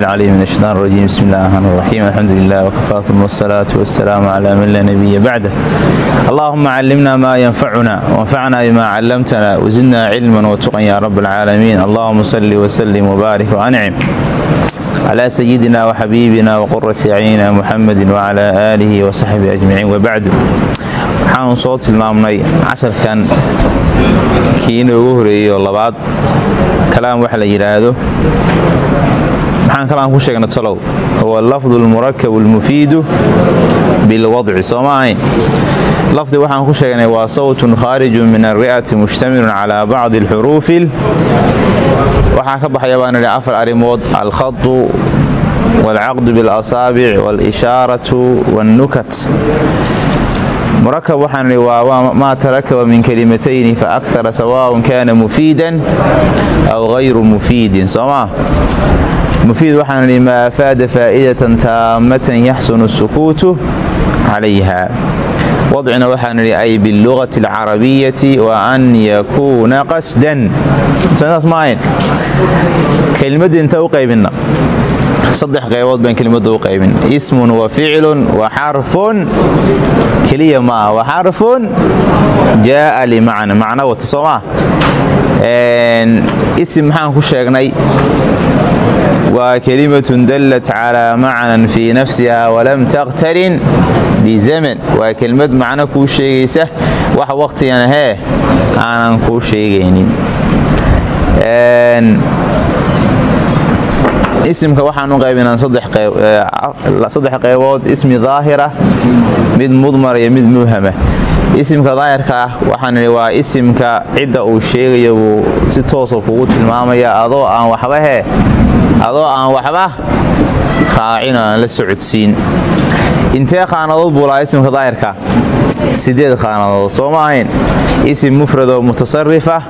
علي من الشيطان الرجيم بسم الله الرحمن الرحيم الحمد لله وكفى ثم الصلاة والسلام على من لا نبي بعده اللهم علمنا ما ينفعنا وانفعنا بما علمتنا وزدنا علما وتقا يا رب العالمين اللهم صل وسلم وبارك وأنعم على سيدنا وحبيبنا وقرة أعيننا محمد وعلى آله وصحبه أجمعين وبعد waxaanu soo tilmaamnay casharkan kii inoogu horeeyey oo labaad kalaam waxa la yidhaahdo maxaan kalaan ku sheegna talow? Huwa lafdu lmurakab almufiidu bilwadci soo ma ahayn? Lafdi waxaan ku sheegnay waa sawtun khaarijun min alri'ati mushtamilun calaa bacdi alxuruufi waxaa ka baxaya baan idhi afar arrimood alkhadu waalcaqdu biاlasaabic waalishaaratu waannukat murakab waxaan idhi waa maa tarakaba min kalimatayni faakara sawaaءun kana mufiidan aw hayru mufiidin soo maa mufiid waxaan idhi maa afaada faa'idatan taammatan yaxsunu sukuutu calayha wadcina waxaan idhi ay biاlugati اlcarabiyati wa an yakuuna qasdan saas maahayn kelmadda inta u qaybinna saddex qaybood baan kelmadda u qaybin ismun wa ficlun wa xarfun keliya ma ah wa xarfun jaaa limacna macno wata soo maa isim maxaan ku sheegnay waa kelimatun dallat calaa macnan fii nafsiha walam takhtarin bizaman waa kelimad macno kuu sheegaysa wax wakhtigan hee aanan kuu sheegaynin isimka waxaan u qaybinaa saddex qaybood ismi daahira mid mudmar iyo mid muhama isimka daahirka ah waxaan waa isimka cidda uu sheegayo buu si toosa kugu tilmaamaya adoo aan waxba hee adoo aan waxba raacin oo aan la socodsiin. Intee khaanadood buu lahaa isimka daahirka? Sideed khaanadood soo ma ahayn? Isim mufrad oo mutasarifah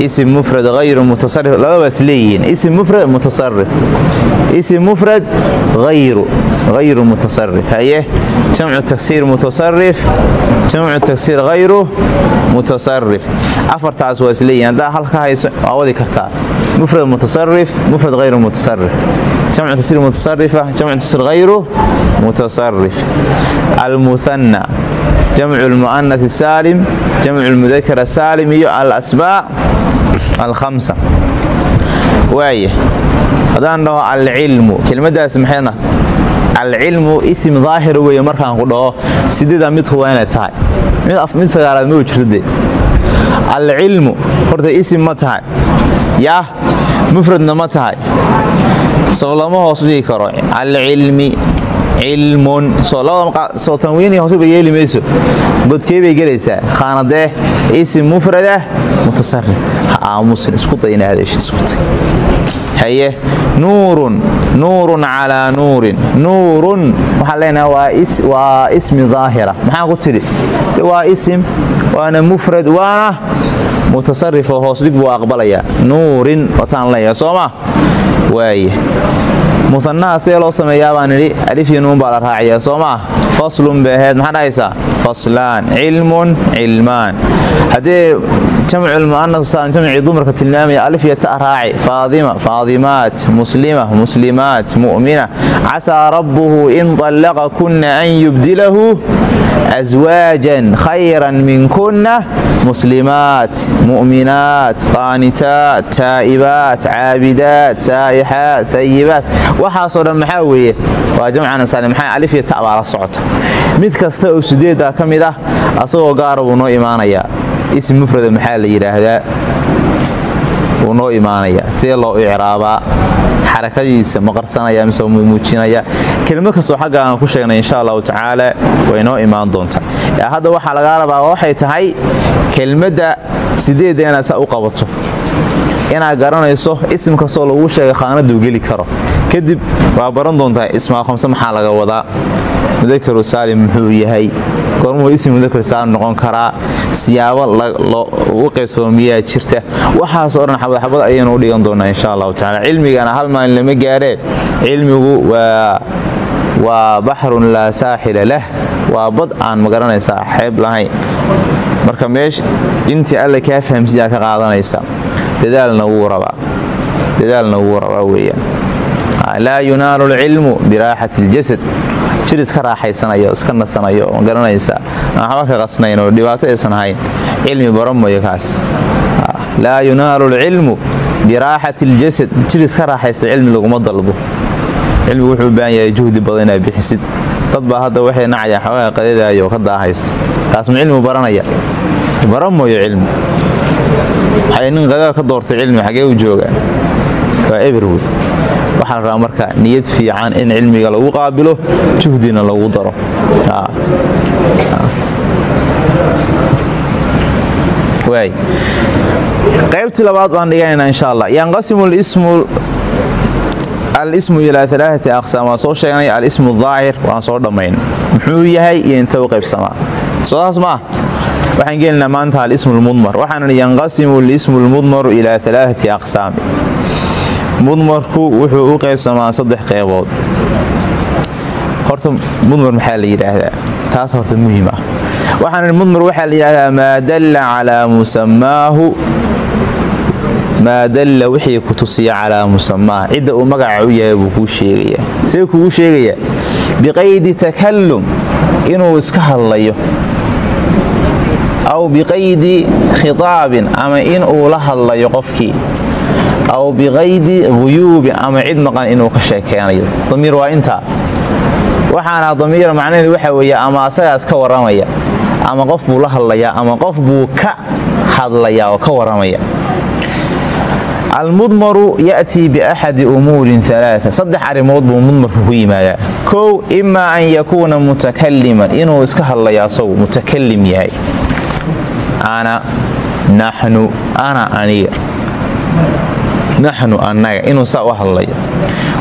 isim mufrad hayru mutasarif lababaas leeyihiin isim mufrad mutasarif isim mufrad hayru hayru mutasarif haye jamcu taksiir mutasarif jamcu taksiir hayru mutasarif afartaas waa isleeyihin haddaa halka hayso waa wadi kartaa mufrad mutasarif mufrad hayru mutasarif jamcu taksiir mutasarifa jamcu taksiir hayru mutasarif almuhanna jamcu lmu'anas saalim jamcu lmudakar saalim iyo alasbaa alhamsa waaya haddaan dhaho alcilmu kelimadaas maxayna? Alcilmu isim daahira weeye markaan ku dhaho sideeda midku waa inay tahay. Mid sagaalaad ma jirtade alcilmu horta isim ma tahay. Yaah mufradna ma tahay. Soo lama hoos dhigi karo. Alcilmi cilmun soo tanwiini hoosba yeeli mayso. Godkee bay gelaysaa. Khaanadee isim mufradah mutasarif ha aamusin isku day ina adeesha iskuday haye nuurun nuurun calaa nuurin. Nuurun waxaan leenahay waa ismi daahira. Maxaan ku tidhi waa isim waana mufrad waana mutasarifoo hoosdhig buu aqbalayaa. Nuurin wataan leeyahay soo waaye muanaha see loo sameeyaa baan idhi alifyo nuun baa la raaciyaa soo maa faslun bay maxaa dhahaysaa faslaan cilmun cilmaan. Haddee jamculmu'anas jamcii dumarka tilmaamaya alif iyo ta raaci faadima faadimaat muslima muslimaat mu'mina casaa rabbuhu in طallaqa kunna an yubdilahu aswaajan khayran minkunna muslimaat mu'minaat qaanitaat taa'ibaat caabidaat saa'ixaat tayibaat waxaasoo dhan maxaa weeye? Waa jamcan saalim maxaa alif iyo ta baa socota mid kasta oo sideeddaa ka mid ah asagoo gaara buu noo imaanayaa ism mufrada maxaa la yidhaahdaa? Wuu noo imaanayaa see loo icraabaa xarakadiisa ma qarsanaya mise muujinaya. Kelimad kastoo xagga aan ku sheegnay insha allahu tacaala way noo imaan doontaa hadda waxaa lagaa rabaa waxay tahay kelmadda sideedda inaad saa u qabato inaad garanayso ism kastoo laguu sheegay khaanaduu geli karo. Kadib waa baran doontaa ismaa khamse maxaa laga wadaa? Mudakaru saalim muxuu yahay? Goormuu ism mudakar saalim noqon karaa? Siyaabo u qaybsamo miyaa jirta? Waxaasoo dhan xabadxabad ayaynu u dhigan doonaa insha allahu tacala cilmigana hal maalin lama gaaree cilmigu waa baxrun laa saaxila lah. Waa bad aan ma garanaysaa xeeb lahayn. Marka meesha intii alle kaa fahamsiyaa ka qaadanaysa dadaalna wuu rabaa rabaa weeyaan. Laa yunaalu lcilmu biraaxati ljasad jir iska raaxaysanayo iska nasanayo oo garanaysa. Aan waxba ka qasnayn dhibaato aysan ahayn. Cilmi baran mooyo kaas. Laa yunaalu lcilmu biraaxati ljasad jir iska raaxaysta cilmi laguma dalbo. Cilmigu wuxuu baahan yahay juhdi badan inaad bixisid. Dad hadda waxay nacayaan xoogaa qadadaayo ka daahaysa. Kaas ma cilmi baranaya. Baran mooyo nin qadada ka doortay cilmi xagee u jooga? Waa eberwood waxaa la marka niyad fiican in cilmiga lagu qaabilo juhdina lagu daro. Qaybtii labaad baan dhiganayna insha allah yanqasimu alismu ilaa alaaati aqsaam. Waan soo sheegnay alismu daahir waan soo dhammayn. Muxuu yahay iyo inta u qaybsamaa? Sodaas maah waxaan gelinaa maanta alismu lmudmar waxaan idhi yanqasimu lismu lmudmaru ilaa alaaati aqsaami mudmarku wuxuu u qaybsamaa saddex qeybood horta mudmar maxaa la yidhaahdaa? Taas horta muhiim ah. Waxaan idhi mudmar waxaa la yidhahdaa maa dalla calaa musamaahu maa dalla wixii ku tusiya calaa musamaaha cidda uu magaca u yahay buu kuu sheegayaa. See kugu sheegayaa? Biqaydi takallum. Inuu iska hadlayo aw biqaydi khitaabin ama in uu la hadlayo qofkii. Aw biqaydi huyuubin ama cid maqan inuu ka sheekeynayo. Damiir waa intaa. Waxaana damiira macnaheedu waxa weeye ama asagaas ka warramaya ama qof buu la hadlayaa ama qof buu ka hadlayaa oo ka warramaya almudmaru ya'tii biaxadi umuurin alaaa saddex arrimood buu mudmarku ku yimaadaa. Kow imaa an yakuuna mutakaliman inuu iska hadlaya asagu yahay ana naxnu ana aniga naxnu annaga inuu saa u hadlayo.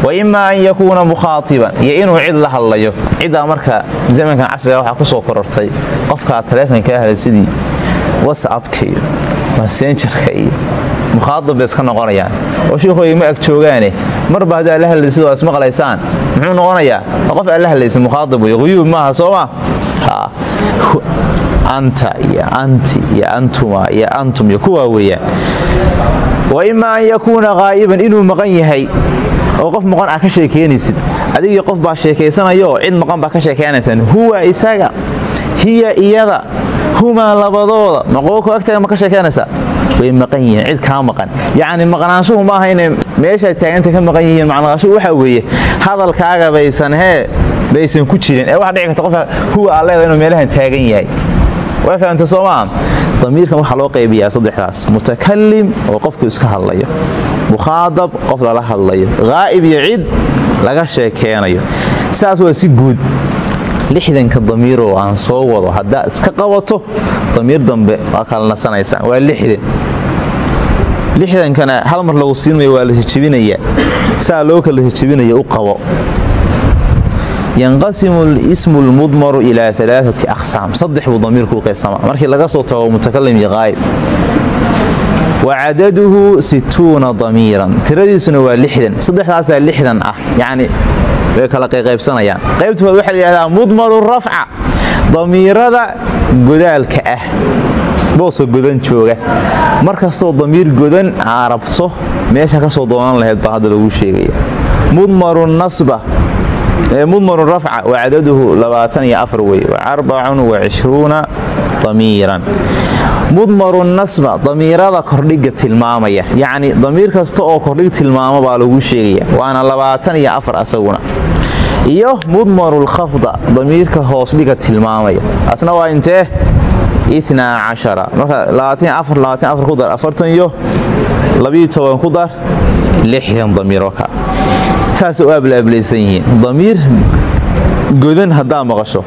Wa imaa an yakuuna mukhaatiban iyo inuu cid la hadlayo. Ciddaa marka zamankan casriga waxaa ku soo korortay qofkaa taleefonkaa hela sidii wasapka iyo masenjarka iyo mukhaatab iska noqonayaan. Oo shiikhoy ma ag joogaane marba haddaa la hadlaysa sidoo ismaqlaysaan muxuu noqonayaa? Qof aad la hadlaysa mukhaatab wey quyuub maaha sooma anta iyo anti iyo antuma iyo antum iyo kuwaa weeyaan wa imaa an yakuuna qaa'iban inuu maqan yahay oo qof maqan ah ka sheekeynaysid adigii qof baa sheekaysanayo cid maqan baa ka sheekeynaysaan huwa isaga hiya iyada humaa labadooda. Maqooko agtaga ma ka sheekeynaysaa way maqan yihiin cid kaa maqan. Yacni maqnaanshuhu maaha inay meesha taaganta ka maqan yihiin maqnaanshuhu waxaa weeye hadalkaaga baysan hee baysan ku jirin. Ee waxa dhici karta qofka huwa aa leeda inuu meelahan taagan yahay waa fahamta soo maa damiirkan waxaa loo qaybiyaa saddexdaas. Mutakalim oo qofku iska hadlayo. Mukhaadab qof lala hadlayo. Haa'ib iyo cid laga sheekeenayo sidaas waa si guud. Lixdanka damiiroo aan soo wado haddaa iska qabato damiir dambe waa kala nasanaysaan waa lixdan. Lixdankana hal mar lagu siinmaya waa la jejebinayaa saa loo kala jejebinaya u qabo yanqasimu lismu lmudmaru ilaa alaaati aqsaam saddex buu damiirku u qaybsamaa markii laga soo tago mutakalim iyo qaa'ib wa cadaduhu situuna damiiran tiradiisuna waa lixdan saddexdaasaa lixdan ah yacni way kala qaybsanayaan qaybtood waxaa la yidhahdaa mudmaru rafca damiirada godaalka ah booska godan jooga mar kastoo damiir godan aarabto meesha ka soo doonan lahayd baa lagu sheegaya mudmaru nasba mudmaru rafca wa cadaduhu labaatan iyo afar wey arbacun wa cishruuna damiiran. Mudmaru nasba damiirada kordhiga tilmaamaya yacni damiir kasta oo kordhig tilmaamo baa lagu sheegaya waana iyo afar asaguna. Iyo mudmarulkhafda damiirka hoosdhiga tilmaamaya asna waa intee inaa marka labaatan afar ku dar afartan iyo labiyo toban ku dar lixdan damiir saasay u ablaablaysan yihiin. Damiir godan haddaa maqasho.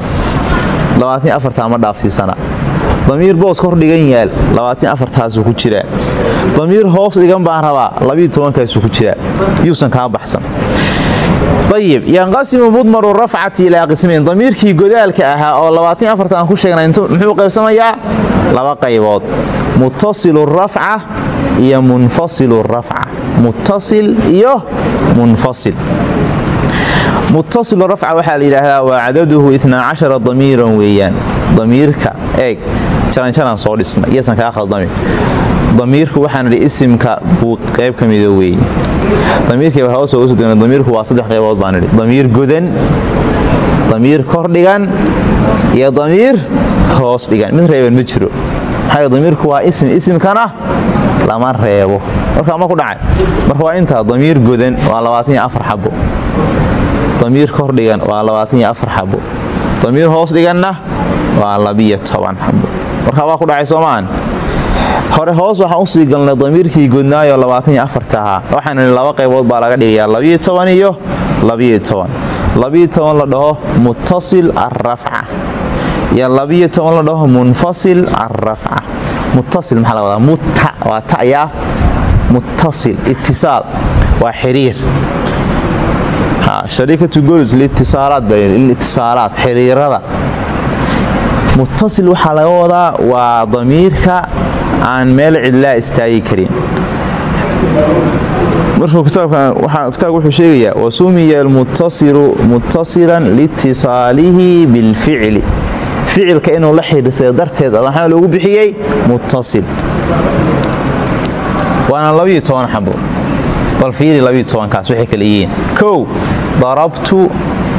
Labaatan afartaa ma dhaafsiisana damiir boos kor dhigan yaal. Labaatan afartaasuu ku jiraa damiir hoos dhigan baan rabaa. Tobankaasuu ku jiraa yuusan kaa baxsan. Ayib yanqasimu mudmaru rafcati ilaa qismayn damiirkii godaalka ahaa oo labaatan afarta aan ku sheegnay muxuu qaybsamayaa? Laba qaybood muttasilu rafca iyo munfasilu rafca muttasil iyo munfasil. Muttasilu rafca waxaa la yidhaahdaa waa cadaduhu inaa cashara damiiran weeyaan. Damiirka eeg jaranjaran soo dhisna iyosan kaa khaldami damiirku waxaan idhi isimka buu qayb ka mida weeye damiirkayba hoos uga soo degna damiirku waa saddex qaybood baan idhi. Damiir godan damiir kor dhigan iyo damiir hoos dhigan. Mid reeban ma jiro maxaa damiirku waa isim isimkana lama reebo. Marka ma ku dhacay. Marka waa intaa damiir godan waa labaatan iyo afar xabo damiir kor dhigan waa labaatan iyo afar xabo damiir hoos dhiganna waa labiyo toban xabo marka waa ku dhacay soomaan hore hoos waxaan u sii galnay damiirkii godnaayo labaatan iyo afarta waxaan laba qaybood baa laga dhigayaa labiyo toban iyo labiyo toban. Labiyo toban la dhaho muttasil arrafca iyo labiyo toban la dhaho munfasil arrafca muttasil maxaa laga wadaa? Mutta waa ta'yaa muttasil itisaal waa xiriir. Shariikatu golis liitisaalaad baitisaalaad xiriirada. Muttasil waxaa laga wadaa waa damiirka aan meel cidlaa istaagi karin. Markuu kitaabka wuxuu sheegayaa wasumiya almuttasilu muttasilan liitisaalihi bilficli ficilka inuu la xidhiirsado darteed maxaa loogu bixiyey muttasil. Waana labiyo toban bal fiiri labiyo tobankaas waxay kala yihiin. Kow darabtu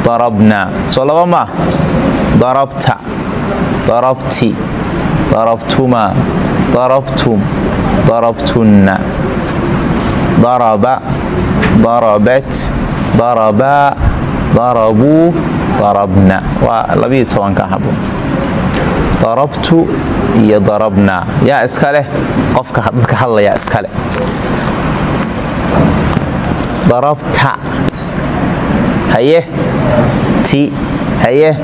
darabna. Soo darabta. Darabti. Darabtuma. Darabtum. Darabtunna. Daraba. Darabat. Darabaa darabuu darabna. Waa labiyo tobanka xabo darabtu iyo darabna. Yaa iska leh? Qofka dadka hadlayaa iska leh. Darabta. Haye ti. Haye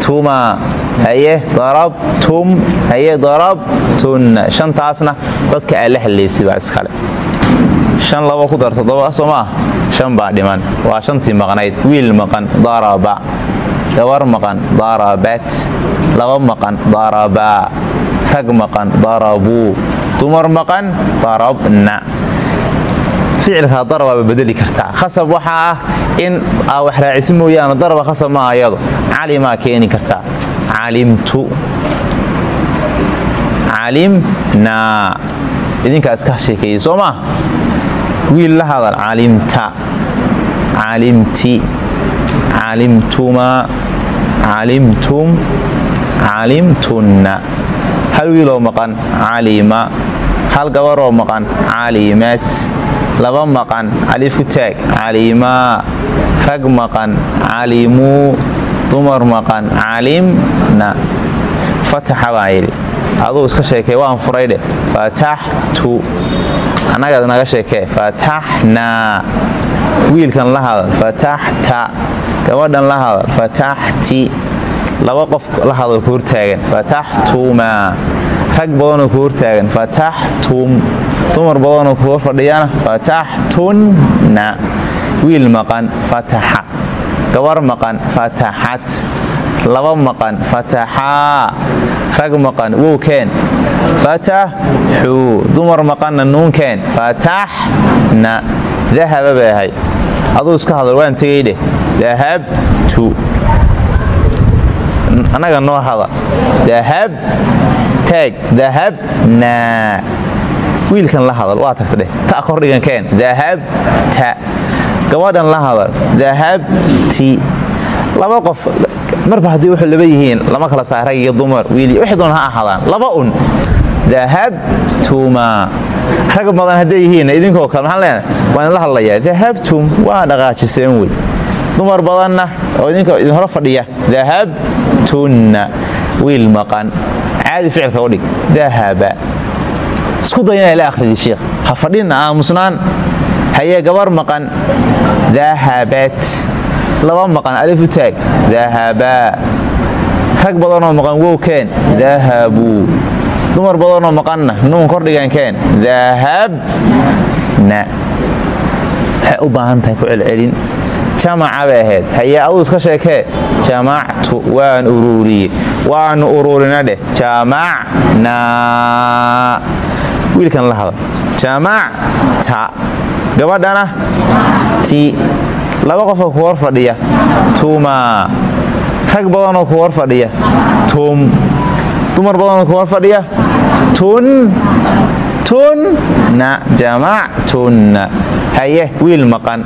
tuma. Haye darabtum. Haye darabtunna shantaasna dadka aa la hadlaysay baa iskale shan labo ku dar toddoba soo maah shan baa dhiman. Waa shantii maqnayd wiil maqan daraba gabar maqan darabat laba maqan darabaa rag maqan darabuu dumar maqan darabna ficilkaa darabaaba bedeli kartaa khasab waxaa ah in aa wax raacisi mooyaane daraba khasab maaha ayado calimaa keeni kartaa calimtu calimnaa idinkaa iska sheekeeyey soo wiil la hadal calimta calimti calimtumaa calimtum calimtunna hal wiiloo maqan calima hal gabaroo maqan calimat laba maqan alif ku taag calimaa rag maqan calimuu dumar maqan calimna fataxa baan yidhi aduu iska sheekee waan furaydhe fataxtu annagaad naga sheekee fataxnaa wiilkan la hadal fataxta gabadhan la hadal fataxti laba qof la hadal ku hortaagan fataxtumaa rag badanoo ku hortaagan fataxtum dumar badanoo ku hor fadhiyana fataxtunna wiil maqan fataxa gabar maqan fataxat laba maqan fataxaa rag maqan wowkeen fataxuu dumar maqanna nuunkeen fataxna dahaba bay aduu iska hadal waan tegaydheh dahabtu annaga noo hada dahab taag. Dahabnaa wiilkan la hadal waa tagta dheh ta kordhigankeen dahabta gabadhan la hadal. Dahabti laba qof marba haddii wuxuu laba yihiin lama kala saa rag iyo dumar. Wiil waxay doon ha ahaadaan laba un dahabtuma rag badan hadday yihiin idinkoo kale maxaan leenahay? Waan idinla hadlayaa. Dahabtum waa dhaqaajiseen wey dumar badanna oo idinka idin hore fadhiya dahabtunna wiil maqan. Caadi ficilka u dhig. Dahaba. Isku day ila akhridi sheikh. Ha fadhinna aamusnaan hayee gabar maqan. Dahabat. Laba maqan alif u taag. Dahabaa rag badanoo maqan wowkeen dahabuu dumar badanoo maqanna. Nuun kordhigankeen dahabna waxay u baahan tahay ku celcelin. Jamaca bay ahayd. Hayee aduu iska sheekee. Jamactu waan uruuriye waanu uruurina dheh. Jamacnaa wiilkan la hadal. Jamacta. Gabadhana. Ti. Laba qofoo ku hor fadhiya. Tuma rag badanoo ku hor fadhiya. Tum dumar badanoo ku hor fadhiya tun jamactunna jamactunna haye wiil maqan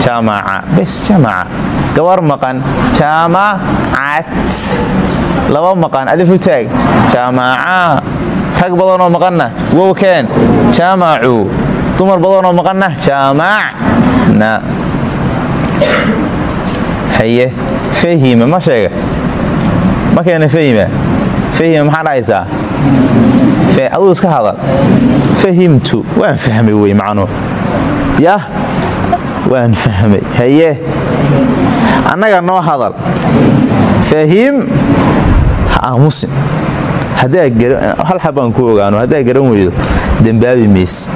jamaca bes jamaca gabar maqan jamacat laba maqan alifu taag jamaca rag badanoo maqanna wowkeen jamacuu dumar badanoo maqanna jamacna haye fahima ma sheega ma keena fahima fahima maxaa dhahaysaa aduu iska hadal. Fahimtu waan fahmay wey macnuu yah waan fahmay. Haye. Annaga noo hadal. Fahim ha aamusin. Hal xabaan ku ogaano haddaa garan weydo dembaabi mays.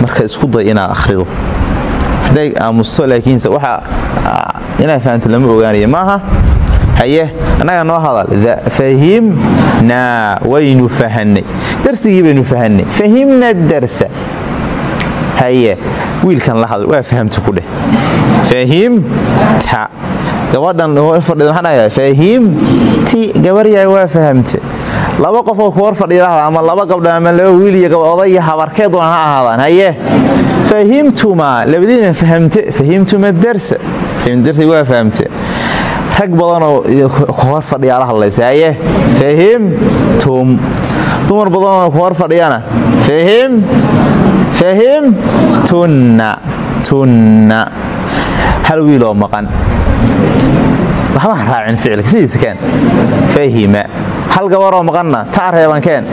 Marka isku day inaad akhrido. Hadday aamusto laakiinse waxa inaad fahamto lama ogaanaya maaha haye annaga noo hadal fahimnaa waynu fahanay darsigii baynu fahanay fahimna darsa. Haye wiilkan la hadal waa fahamta ku dheh. Fahimta gabadhan fadhida maxaa dhahaya? Fahimti gabaryahay waa fahamte. Laba qofoo ku hor fadhiidahda ama laba gabdha ama laba wiil iyo odaya habarkee doona ha ahaadaan. Haye fahimtumaa labadiina fahamte. Fahimtuma darsa. Fahimdarsi waa fahamte rag badanoo ku hor fadhiyaa la hadlaysa haye fahimtum dumar badanoo ku hor fadhiyana fahim? Fahimtunna tunna. Hal wiiloo maqan. Waxbaan raacin ficilka. Sidiisa keen fahima hal gabaroo maqanna. Taa reebankeen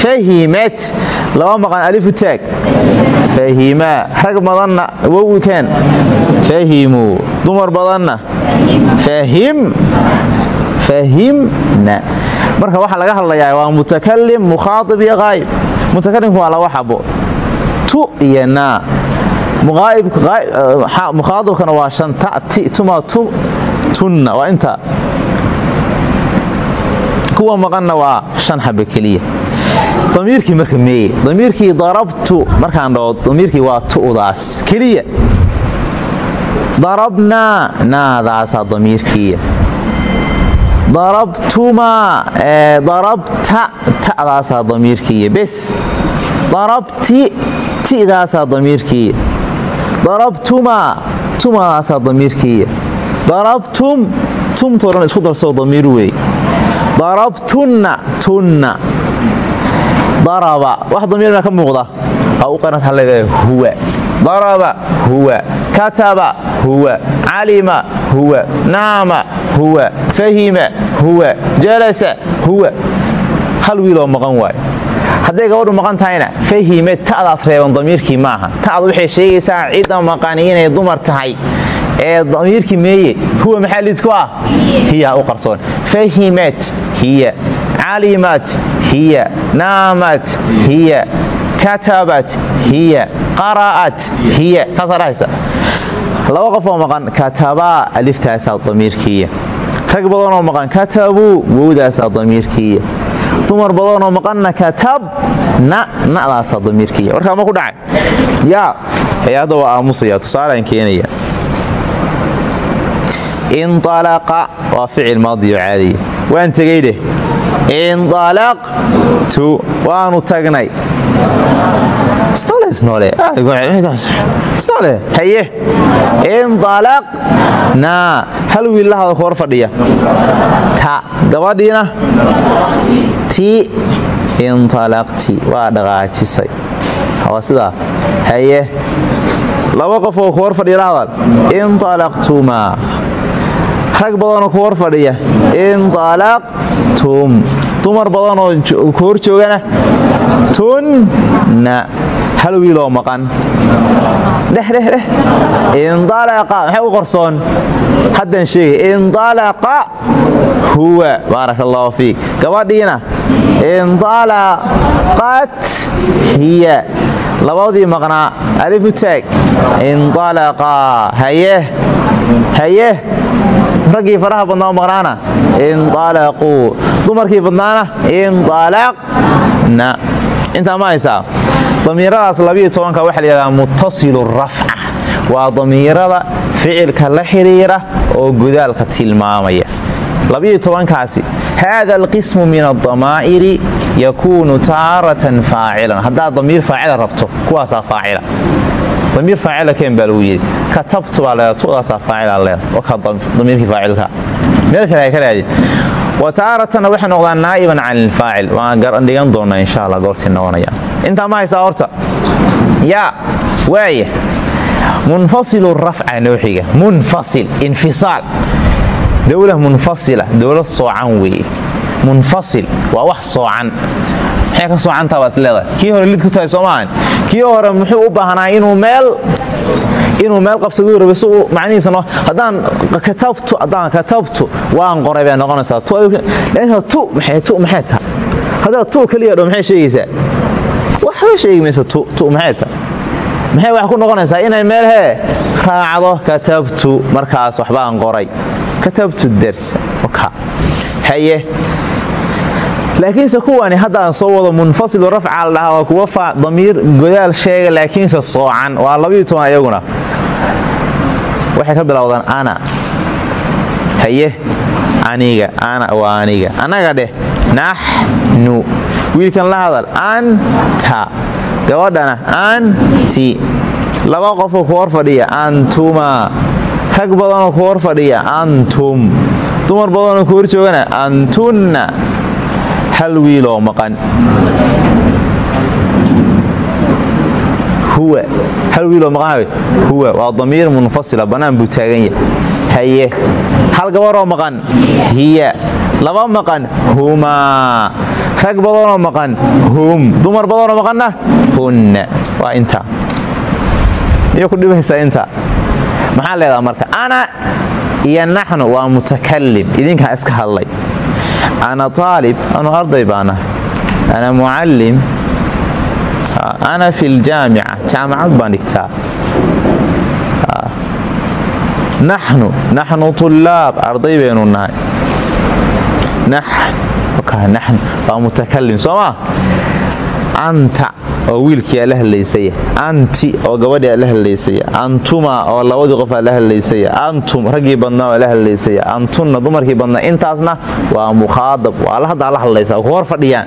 fahimat laba maqan. Alifu taag fahimaa rag badanna wowikeen fahimuu dumar badanna. Fahim fahimna marka waxaa laga hadlayaa waa mutakalim mukhaaib iyo qaa'ib mutakalimku waa laba xabo. Tu iyo naa mukhaaibkana waa shan. Tati tuma tu tunna. Waa inta. Kuwa maqanna waa shan xaba keliya damiirkii marka meeye damiirkii darabtu markaan dhaho damiirkii waa tu'daas. Keliya. Darabnaa naadaasaa damiirkiiya. Darabtumaa darabta ta'daasaa damiirkiiya. Bes. Darabti ti'daasaa damiirkiiya. Darabtumaa tumadaasaa damiirkiiya. Darabtum tumtoo dhan isku darsoo damiir weey. Darabtunna tunna daraba. Wax damiirna ka muuqda? Aa u qanas leedahay huwa. Daraba huwa. Kataba huwa. Calima huwa. Naama huwa. Fahima huwa. Jalasa huwa. Hal wiiloo maqan waayo hadday gabadhu maqan tahayna fahime ta'daas reeban damiirkii maaha. Ta'da waxay sheegaysaa cidda maqani inay dumar tahay. Ee damiirkii meeye huwa maxaa lidku ah? Hiya u qarsoon. Fahimat hiya. Calimat hiya naamat hiya katabat hiya qara'at hiya kaasaa dhahaysa laba qofoo maqan katabaa aliftaasaa damiirkiiya rag badanoo maqan katabuu wowdaasaa damiirkiiya dumar badanoo maqanna katab na na'daasaa damiirkiiya warkaa ma ku dhacay yaa hay'adda waa aamusaya tusaalaan keenaya inalaqa waa ficil maadiyo caadiya waan tegey dheh inalaqtu waanu tagnay. Isnoole haye. Inalaqnaa hal wiil lahada ku hor fadhiya. Ta gabadhiina. Ti inalaqti waa dhaqaajisay. Waa sidaa haye. Laba qof oo ku hor fadhiya la hadal inalaqtumaa rag badanoo ku hor fadhiya. Inalaqtum dumar badanoo ku hor joogana tunna hal wiiloo maqan. Dhexdhehdheh indalaqa maxay u qorsoon? Haddaan sheegay indalaqa huwa baaraka allahu fiik. Gabadhiina indalaqat hiya labadii maqnaa alifu taag indalaqaa haye raggii faraha badnaa maqnaana indalaquu dumarkii badnaana indalaqna intaa ma haysaa damiiradaas labiyo tobanka waxa layihahdaa muttasilu rafca. Waa damiirada ficilka la xidhiira oo godaalka tilmaamaya. Labiyo tobankaasi haada alqismu min aldamaa'iri yakuunu taaratan faacilan haddaad damiir faacila rabto kuwaasaa faacila. Damiir faacila keen baa lagu yidhi. Katabtu baa leeda tudaasaa faacila leeda wakaa damiirkii faacilka. Meel kale ay ka raadin. Wa taaratanna waxay noqdaan naa'iban can ilfaacil waan dhigan doonaa insha allah goortii noqonaya. Intaa ma haysaa horta. Yaa waaya munfasilu rafca nooxiga munfasil infisaal. Dowla munfasila dowlad soocan munfasil. Waa wax soocan. Maxay ka soocantaa baa isleedahay kii hore lid ku tahay soomaahan kii hore muxuu u baahnaa inuu meel inuu meel qabsaduu rabe si uu macnihiisa haddaan katabtu haddaan katabtu waan qoray bay noqonaysaa. Tu maxay tu maxay taha haddaa tu keliya dho maxay sheegaysaa? Waxba sheegi maysa tu tu maxay taha maxay wax ku noqonaysaa? Inay meel hee raacdo katabtu markaas waxbaan qoray. Katabtu darsa haye laakiinse kuwani haddaan soo wado munfasilu rafca la dhahaa waa kuwa damiir godaal sheega laakiinse soocan. Waa labiyo toban iyaguna ka bilowdaan ana haye aniga ana waa aniga. Annaga dheh naxnu. Wiilkan la hadal anta gabadhana anti. Laba qofoo ku hor fadhiya antuma. Rag badanoo ku hor fadhiya antum. Dumar badanoo ku hor joogana antunna hal wiiloo maqan? Hal wiiloo maqan huwa. Waa damiir munfasila bannaan buu taagan yahay. Haye. Hal gabaroo maqan? Hiya. Laba maqan? Humaa rag badanoo maqan? Hum. Dumar badanoo maqanna? Hunna. Waa intaa miyay ku dhibaysaa intaa maxaa leedaha marka? Ana iyo naxnu waa mutakalim idinkaa iska hadlay ana aalib anu arday baana ana mucallim ana fi ljaamica jaamacad baan dhigtaa naxnu naxnu tulaab arday baynu nahay waa mutakalim soo maa anta oo wiilkii la hadlaysaya. Anti oo gabadhii la hadlaysaya. Antuma oo labadii qofaa la hadlaysaya. Antum raggii badnaa la hadlaysaya. Antunna dumarkii badnaa. Intaasna waa mukhaadab. Waa haddaa la hadlaysa ku hor fadhiyaan.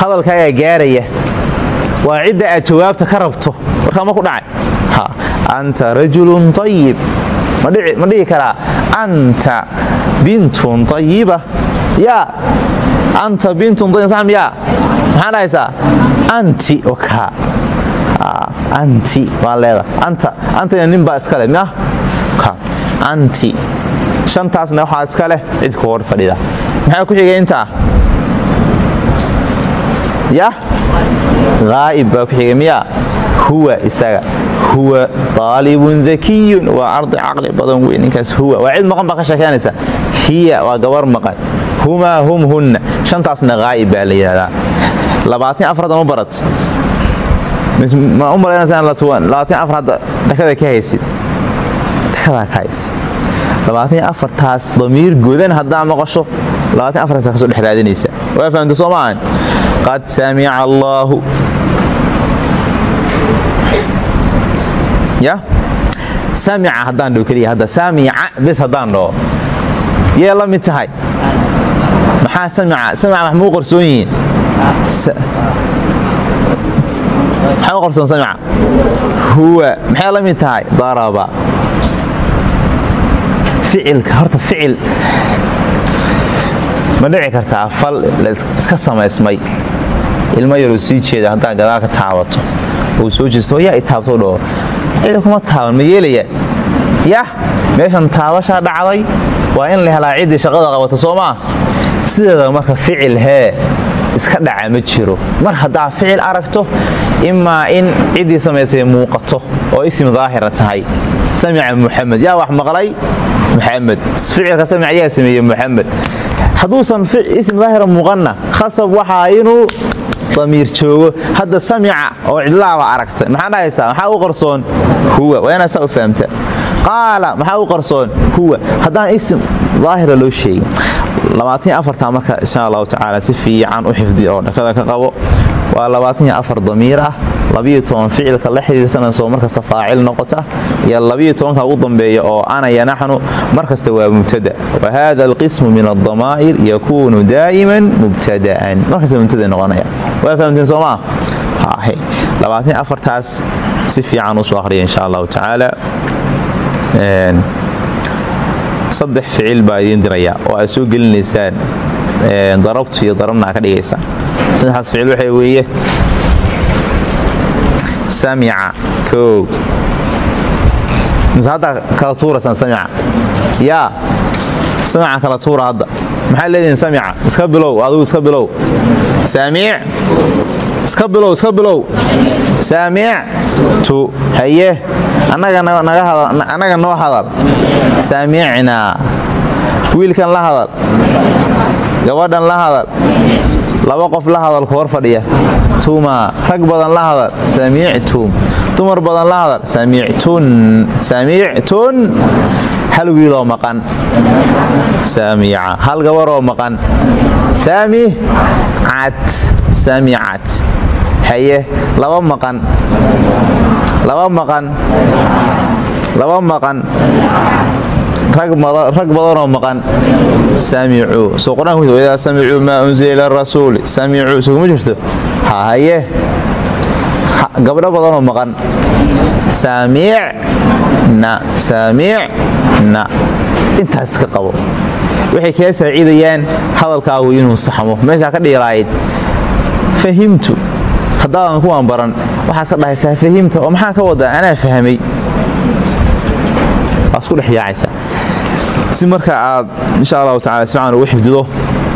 Hadalkaagaa gaaraya waa cidda aad jawaabta ka rabto. Warkaa ma ku dhacay. Anta rajulun ayib ma dhihi karaa. Anta bintun ayiba yaa anta bintun ayib sax miyaa maxaa dhahaysaa anti okaa anti waan leeda anta antayna nin baa iska leh miya anti. Shantaasna waxaa iska leh cid ku hor fadhida. Maxaa ku xigay intaa? Yah haa'ib baa ku xigay miya? Huwa isaga. Huwa aalibun dakiyun waa arday caqli badan wey ninkaas huwa. Waa cid maqan baa ka sheekeynaysa hiya waa gabar maqan humaa hum hunna shantaasna haa'ib baa la labaatan afar hadda ma barat ma u malaynaysaa labaatan afar dhakada ka haysid dhakadaa ka haysid labaatan afartaas damiir godan haddaa maqasho labaatan afartaas ka soo dhex waa fahamta soo qad samica allaahu ya samica haddaan dhow keliya hadda samica bes haddaan dhaho yee maxaa samica samica wax muu qarsoon yihiin? Maxaa u qarsoon samica huwa maxay la mid tahay? Daraba. Ficilka horta ficil. Ma dhici kartaa fal iska samaysmay. Ilmo yaruu sii jeeda haddaa gadaal ka taabato. Uu soo jeesto yaa i taabto dhaho cida kuma taaban ma yeelaya yah meeshan taabashaa dhacday? Waa in la helaa ciddii shaqada qabata soo maa sideeda marka ficil hee iska dhaca ma jiro. Mar haddaa ficil aragto imaa in ciddii samaysay muuqato oo isim daahira tahay. Samica muxamed yaa wax maqlay? Muxamed ficilka samic yaa sameeyey muxamed hadduusan isim daahira muuqanna khasab waxaa inuu damiir joogo. Hadda samica oo cidlaaba aragta. Maxaa dhahaysaa? Maxaa u qarsoon? Huwa. Waa inaa saa u fahamta. Qaala maxaa u qarsoon? Huwa. Haddaan isim daahira loo sheegin labaatan afarta marka insha allahu tacaala si fiican u xifdi oo dhakada ka qabo. Waa labaatan iyo afar damiir ah labiyo toban ficilka la xiriirsanayso markasta faacil noqota iyo labiyo tobanka ugu dambeeya oo ana ya naxnu markasta waa mubtada. Wa hada alqismu min adamaa'ir yakuunu daa'iman mubtada'an. Markasta mubtada noqonaya. Waa fahamteen soomaa labaatan iyo afartaas si fiican u soo akhriya insha allahu tacaala saddex ficil baa idiin diraya oo aad soo gelinaysaan darabtu iyo darabna aa ka dhigaysaan saddexaas ficil waxay weeye. Samica koow. Mise haddaa kala tuuraysaan samica. Yaa samica kala tuura hadda. Maxay leedihiin samica? Iska bilow adigu iska bilow. Saamiic iska bilow iska bilow. Saamictu haye annaga noo hadal saamicnaa wiilkan la hadal. Gabadhan la hadal. Laba qof la hadal ku hor fadhiya. Tuma rag badan la hadal. Samictum dumar badan la hadal. Samictun hal wiiloo maqan. Saamica hal gabaroo maqan. Saamicat samicat haye. Laba maqan laba maqan. Rag badanoo maqan. Samicuu soo qur'aanku idaa samicuu unzila ila rasuuli. Samicuu suguma jirto? Haye gabdho badanoo maqan. Saamicna saamicna intaas iska qabo. Waxay kaga saaciidayaan hadalkaagu inuu saxmo. Meeshaa ka dhiilahayd fahimtu. Haddaadan kuwaan baran waxaad ka dhahaysaa fahimta oo maxaa ka wadaa anaa fahmay? Waa isku dhex si marka aad insha allahu tacala si fiican ugu xifdido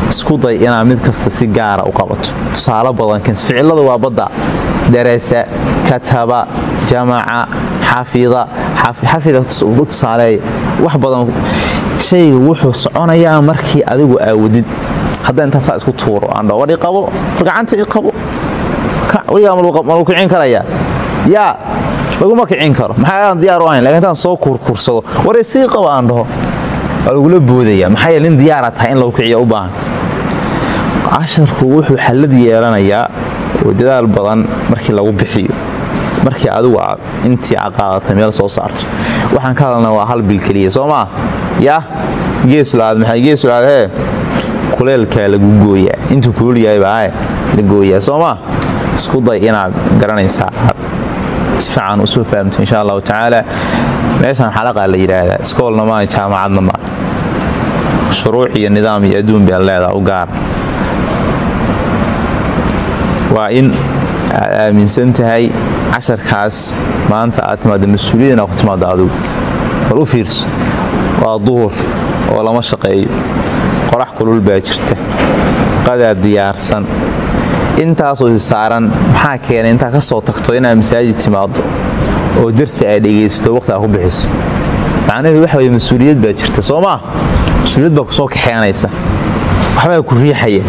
isku day inaad mid kasta si gaara u qabato. Tusaale badan kens ficilada waa badda. Darasa kataba jamaca xafida xafida u tusaaleeya wax badan shayga wuxuu soconayaa markii adigu aawadid hadda intaasaa isku tuuro aandho war i qabo gacanta i qabo weligaa maluu kicin karayaa yaa laguma kicin karo. Maxaa aan casharku wuxuu xallad yeelanayaa oo badan markii lagu bixiyo. Markii adigu aad intii aad meel soo saarto. Waxaan ka hadalna waa hal bil keliya soo maa yaa geeslaad maxay geeslaad hee? Kuleelkaa lagu gooyaa. Intuu kulul yahaybaa la gooyaa soo isku day inaad garanaysaa aad si fiican u soo fahamto insha allahu tacaala meeshan xalaqaa la yidhaahdaa iskoolna maa jaamacadna maa shuruuc iyo nidaam iyo adduun baa leedaa u gaar. Waa in aad aaminsan tahay casharkaas maanta aad timaada mas'uuliyad inaad ku timaada bal u fiirso waa duhur oo lama shaqeeyo. Qorax kulul baa jirta qadaa diyaarsan intaasoo saaran maxaa keenay intaa ka soo tagto inaad masaajid timaado oo darsi aad dhegaysato waqti aad ku bixiso? Macnaheedu waxa weye mas'uuliyad baa jirta soo maa mas'uuliyad baa ku soo kaxeenaysa waxbaa ku riixaya.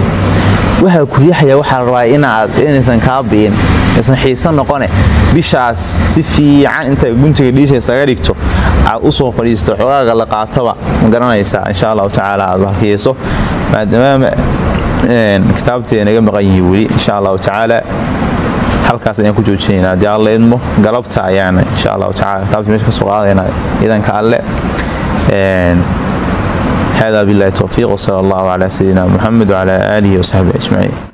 Waxaa ku riixaya waxaa la rabaa inaysan kaa biin aysan xiisan noqone. Bishaas si fiican inta guntiga dhiisha isaga dhigto aad u soo fadhiisto xogaaga la qaataba ma garanaysaa insha allahu tacaala aad halkiyeyso maadaama kitaabtii ay naga maqan yihiin weli insha allahu tacaala. Halkaas ayaan ku joojinayna. Haddii alla idmo galabta ayaana insha allahu tacala kitaabtii meesha ka soo qaadayna idanka alle. Hada biاllahi towfiiq wsala allahu calaa sayidina muxamed wcalaa aalihi wasaxbihi ajmaciin.